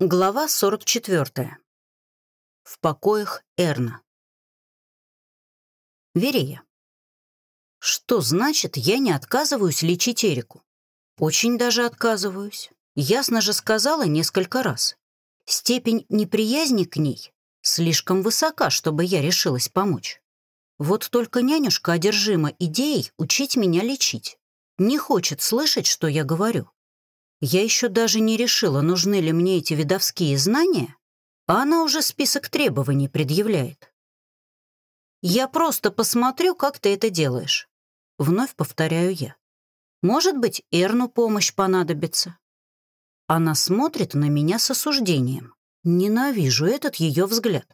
Глава 44. В покоях Эрна. Верея. Что значит, я не отказываюсь лечить Эрику? Очень даже отказываюсь. Ясно же сказала несколько раз. Степень неприязни к ней слишком высока, чтобы я решилась помочь. Вот только нянюшка одержима идеей учить меня лечить. Не хочет слышать, что я говорю. Я еще даже не решила, нужны ли мне эти видовские знания, а она уже список требований предъявляет. «Я просто посмотрю, как ты это делаешь», — вновь повторяю я. «Может быть, Эрну помощь понадобится». Она смотрит на меня с осуждением. Ненавижу этот ее взгляд.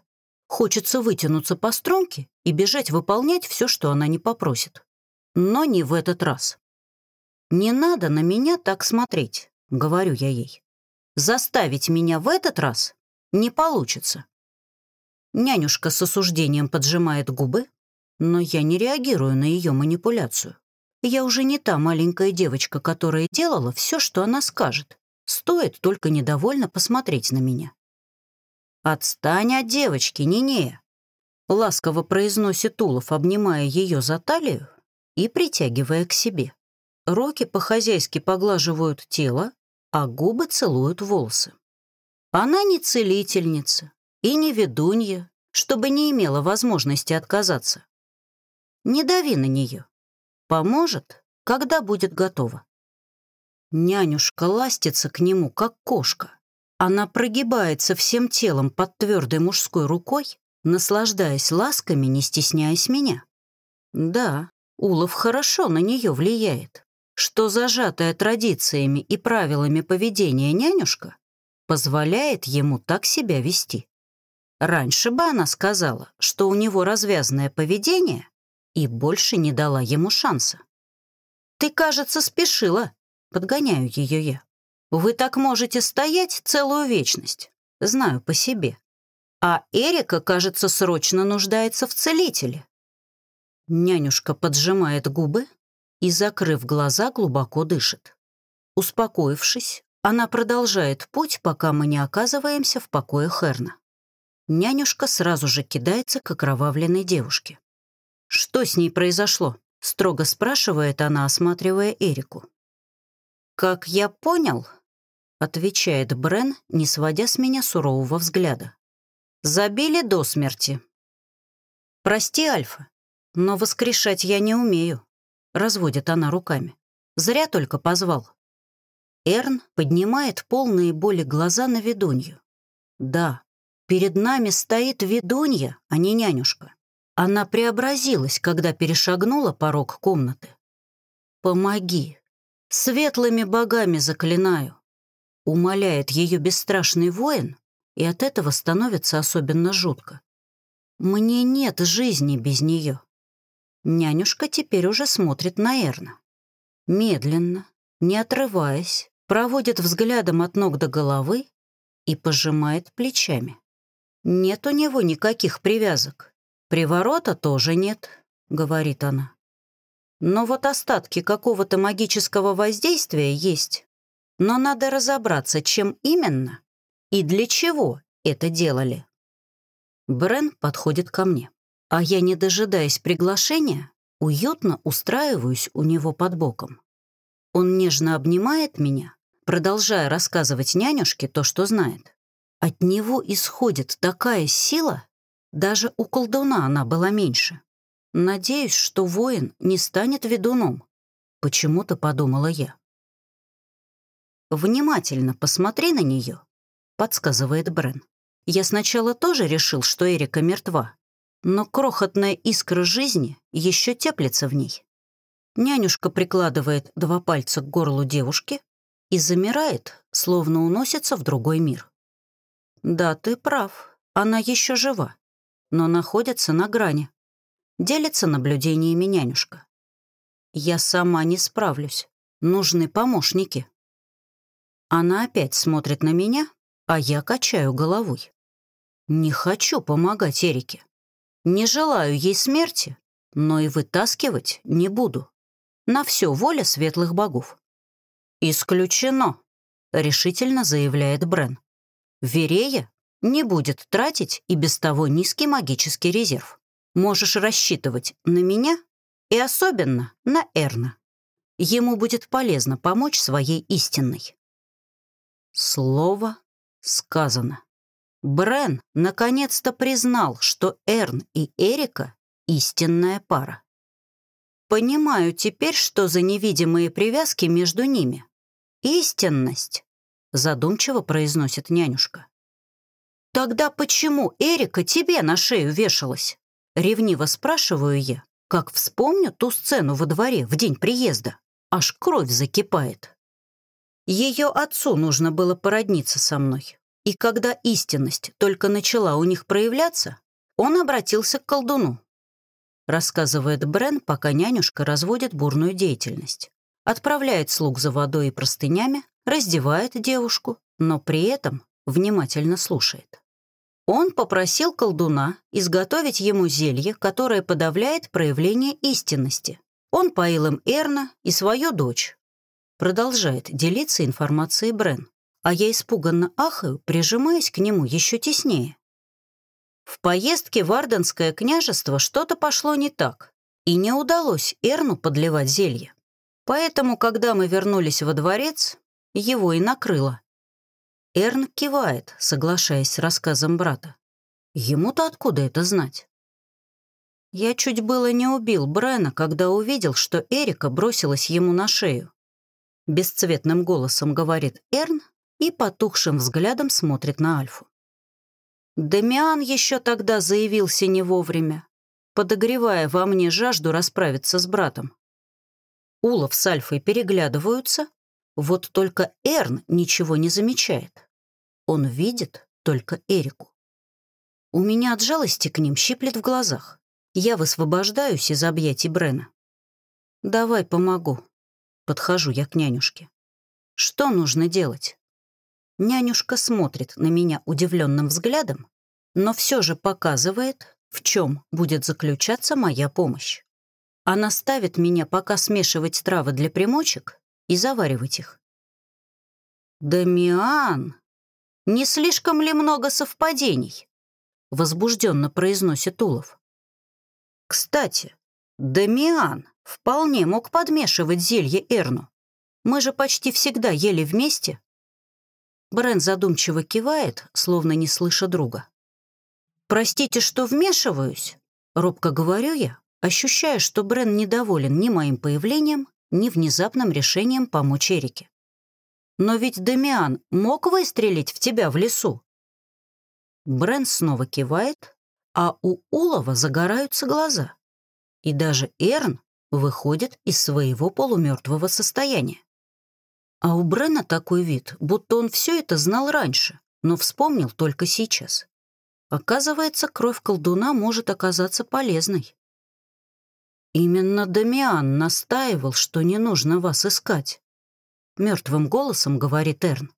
Хочется вытянуться по струнке и бежать выполнять все, что она не попросит. Но не в этот раз. Не надо на меня так смотреть. — говорю я ей. «Заставить меня в этот раз не получится». Нянюшка с осуждением поджимает губы, но я не реагирую на ее манипуляцию. Я уже не та маленькая девочка, которая делала все, что она скажет. Стоит только недовольно посмотреть на меня. «Отстань от девочки, Нинея!» Ласково произносит Улов, обнимая ее за талию и притягивая к себе. Руки по-хозяйски поглаживают тело, а губы целуют волосы. Она не целительница и не ведунья, чтобы не имела возможности отказаться. Не дави на нее. Поможет, когда будет готова. Нянюшка ластится к нему, как кошка. Она прогибается всем телом под твердой мужской рукой, наслаждаясь ласками, не стесняясь меня. Да, Улов хорошо на нее влияет что зажатая традициями и правилами поведения нянюшка позволяет ему так себя вести. Раньше бы она сказала, что у него развязное поведение и больше не дала ему шанса. «Ты, кажется, спешила», — подгоняю ее я. «Вы так можете стоять целую вечность, знаю по себе. А Эрика, кажется, срочно нуждается в целителе». Нянюшка поджимает губы, и, закрыв глаза, глубоко дышит. Успокоившись, она продолжает путь, пока мы не оказываемся в покое Херна. Нянюшка сразу же кидается к окровавленной девушке. «Что с ней произошло?» — строго спрашивает она, осматривая Эрику. «Как я понял», — отвечает Брен, не сводя с меня сурового взгляда. «Забили до смерти». «Прости, Альфа, но воскрешать я не умею. Разводит она руками. Зря только позвал. Эрн поднимает полные боли глаза на ведунью. Да, перед нами стоит ведунья, а не нянюшка. Она преобразилась, когда перешагнула порог комнаты. «Помоги! Светлыми богами заклинаю!» Умоляет ее бесстрашный воин, и от этого становится особенно жутко. «Мне нет жизни без нее». Нянюшка теперь уже смотрит на Эрна. Медленно, не отрываясь, проводит взглядом от ног до головы и пожимает плечами. «Нет у него никаких привязок. Приворота тоже нет», — говорит она. «Но вот остатки какого-то магического воздействия есть. Но надо разобраться, чем именно и для чего это делали». Брен подходит ко мне а я, не дожидаясь приглашения, уютно устраиваюсь у него под боком. Он нежно обнимает меня, продолжая рассказывать нянюшке то, что знает. От него исходит такая сила, даже у колдуна она была меньше. Надеюсь, что воин не станет ведуном, почему-то подумала я. «Внимательно посмотри на нее», — подсказывает Брен. «Я сначала тоже решил, что Эрика мертва, но крохотная искра жизни еще теплится в ней. Нянюшка прикладывает два пальца к горлу девушки и замирает, словно уносится в другой мир. Да, ты прав, она еще жива, но находится на грани. Делится наблюдениями нянюшка. Я сама не справлюсь, нужны помощники. Она опять смотрит на меня, а я качаю головой. Не хочу помогать Эрике. Не желаю ей смерти, но и вытаскивать не буду. На все воля светлых богов. «Исключено», — решительно заявляет Брен. Верея не будет тратить и без того низкий магический резерв. Можешь рассчитывать на меня и особенно на Эрна. Ему будет полезно помочь своей истинной. Слово сказано. Брен наконец-то признал, что Эрн и Эрика — истинная пара. Понимаю теперь, что за невидимые привязки между ними. Истинность, задумчиво произносит нянюшка. Тогда почему Эрика тебе на шею вешалась? Ревниво спрашиваю я, как вспомню ту сцену во дворе в день приезда. Аж кровь закипает. Ее отцу нужно было породниться со мной. И когда истинность только начала у них проявляться, он обратился к колдуну. Рассказывает Брен, пока нянюшка разводит бурную деятельность. Отправляет слуг за водой и простынями, раздевает девушку, но при этом внимательно слушает. Он попросил колдуна изготовить ему зелье, которое подавляет проявление истинности, он поил им Эрна и свою дочь. Продолжает делиться информацией Брен, а я испуганно ахаю, прижимаясь к нему еще теснее. В поездке в Арденское княжество что-то пошло не так, и не удалось Эрну подливать зелье. Поэтому, когда мы вернулись во дворец, его и накрыло. Эрн кивает, соглашаясь с рассказом брата. Ему-то откуда это знать? Я чуть было не убил Брена, когда увидел, что Эрика бросилась ему на шею. Бесцветным голосом говорит Эрн и потухшим взглядом смотрит на Альфу. Демиан еще тогда заявился не вовремя, подогревая во мне жажду расправиться с братом. Улов с Альфой переглядываются, вот только Эрн ничего не замечает. Он видит только Эрику. У меня от жалости к ним щиплет в глазах. Я высвобождаюсь из объятий Брена. «Давай помогу». Подхожу я к нянюшке. «Что нужно делать?» Нянюшка смотрит на меня удивленным взглядом, но все же показывает, в чем будет заключаться моя помощь. Она ставит меня пока смешивать травы для примочек и заваривать их. «Дамиан, не слишком ли много совпадений?» возбужденно произносит Улов. Кстати, Дамиан вполне мог подмешивать зелье Эрну. Мы же почти всегда ели вместе. Брен задумчиво кивает, словно не слыша друга. «Простите, что вмешиваюсь», — робко говорю я, ощущая, что Брен недоволен ни моим появлением, ни внезапным решением помочь Эрике. «Но ведь Дамиан мог выстрелить в тебя в лесу?» Брен снова кивает, а у Улова загораются глаза. И даже Эрн выходит из своего полумертвого состояния. А у Брена такой вид, будто он все это знал раньше, но вспомнил только сейчас. Оказывается, кровь колдуна может оказаться полезной. Именно Дамиан настаивал, что не нужно вас искать. Мертвым голосом говорит Эрн.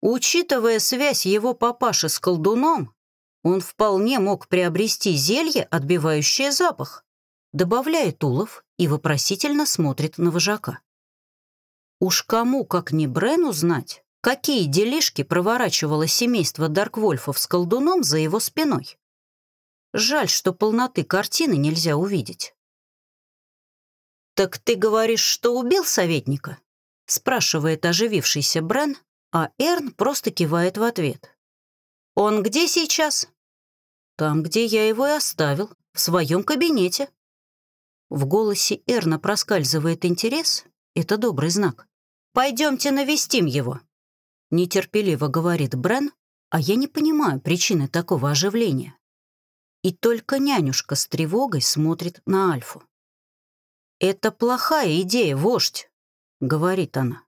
Учитывая связь его папаши с колдуном, он вполне мог приобрести зелье, отбивающее запах. Добавляет улов и вопросительно смотрит на вожака. Уж кому, как не Брену, знать, какие делишки проворачивало семейство Дарквольфов с колдуном за его спиной. Жаль, что полноты картины нельзя увидеть. «Так ты говоришь, что убил советника?» спрашивает оживившийся Брен, а Эрн просто кивает в ответ. «Он где сейчас?» «Там, где я его и оставил, в своем кабинете». В голосе Эрна проскальзывает интерес, это добрый знак. «Пойдемте навестим его», — нетерпеливо говорит Брен, а я не понимаю причины такого оживления. И только нянюшка с тревогой смотрит на Альфу. «Это плохая идея, вождь», — говорит она.